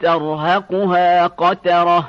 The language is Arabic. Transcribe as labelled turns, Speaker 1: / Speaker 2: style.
Speaker 1: ترهقها قترة.